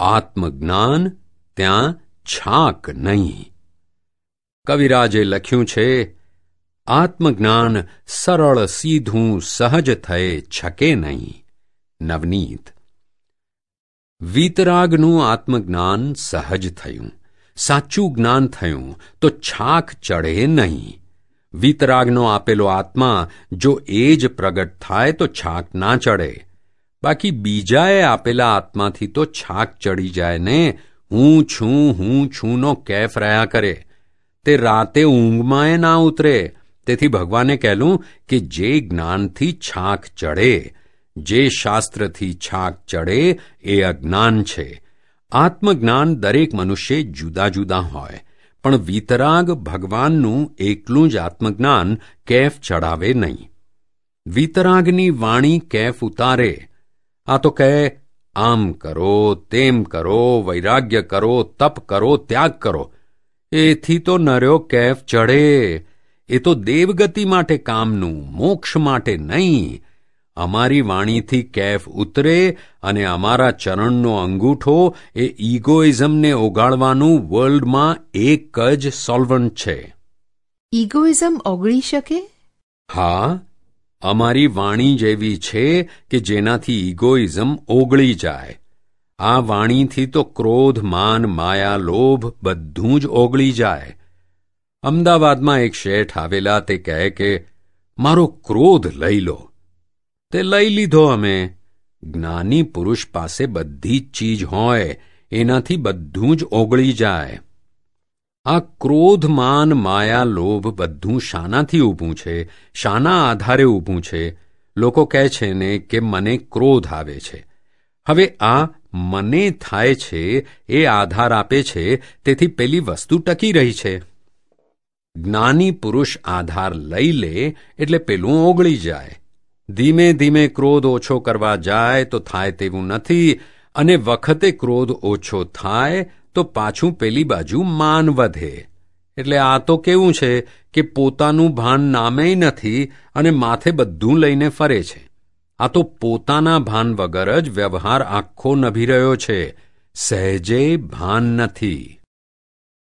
આત્મજ્ઞાન ત્યાં છાક નહીં. કવિરાજે લખ્યું છે, આત્મજ્ઞાન સરળ, સીધું, સહજ થયે છકે નહીં. નવનીત. વીતરાગનું આત્મજ્ઞાન સહજ થયું. સાચું જ્ઞાન થયું તો છાક ચડે નહીં. વીતરાગનો આપેલો આત્મા જો એ જ પ્રગટ થાય તો છાક ના ચડે. બાકી બીજાએ આપેલા આત્માથી તો છાક ચડી જાય ને. હું છું, હું છુંનો કેફ રહ્યા કરે. તે રાતે ઊંઘમાંય ના ઉતરે. તેથી ભગવાને કહેલું કે જે જ્ઞાનથી છાક ચડે, જે શાસ્ત્રથી છાક ચડે, એ અજ્ઞાન છે. આત્મજ્ઞાન દરેક મનુષ્ય જુદા જુદા હોય, પણ વિતરાગ ભગવાનનું એકલું જ આત્મજ્ઞાન કેફ ચડાવે નહીં. વિતરાગની વાણી કેફ ઉતારે આ તો કહે આમ કરો તેમ કરો વૈરાગ્ય કરો તપ કરો ત્યાગ કરો. એથી તો નર્યો કેફ ચડે એ તો દેવગતિ માટે કામનું મોક્ષ માટે નહીં. અમારી વાણીથી કેફ ઉતરે અને અમારા ચરણનો અંગૂઠો એ ઇગોઇઝમને ઓગાળવાનું વર્લ્ડમાં એક જ સોલ્વન્ટ છે. ઇગોઇઝમ ઓગળી શકે? હા અમારી વાણી જેવી છે કે જેનાથી ઇગોઇઝમ ઓગળી જાય. આ વાણીથી તો ક્રોધ, માન, માયા, લોભ બધું જ ઓગળી જાય. અમદાવાદમાં એક શેઠ આવેલા તે કહે કે, મારો ક્રોધ લઈ લો. તે લઈ લીધો અમે. જ્ઞાની પુરુષ પાસે બધી જ ચીજ હોય, એનાથી બધું જ ઓગળી જાય. આ ક્રોધ માન માયા લોભ બધું શાનાથી ઊભું છે, શાના આધારે ઊભું છે. લોકો કહે છે ને કે મને ક્રોધ આવે છે. હવે આ મને થાય છે, એ આધાર આપે છે, તેથી પેલી વસ્તુ ટકી રહી છે. જ્ઞાની પુરુષ આધાર લઈ લે એટલે પેલું ઓગળી જાય. ધીમે ધીમે ક્રોધ ઓછો કરવા જાય તો થાય તેવું નથી, અને વખતે ક્રોધ ઓછો થાય તો પાછું પેલી બાજુ માન વધે. એટલે આ તો કેવું છે કે પોતાનું ભાન નામેય નથી અને માથે બધું લઈને ફરે છે. આ તો પોતાના ભાન વગર જ વ્યવહાર આખો નભી રહ્યો છે. સહેજે ભાન નથી.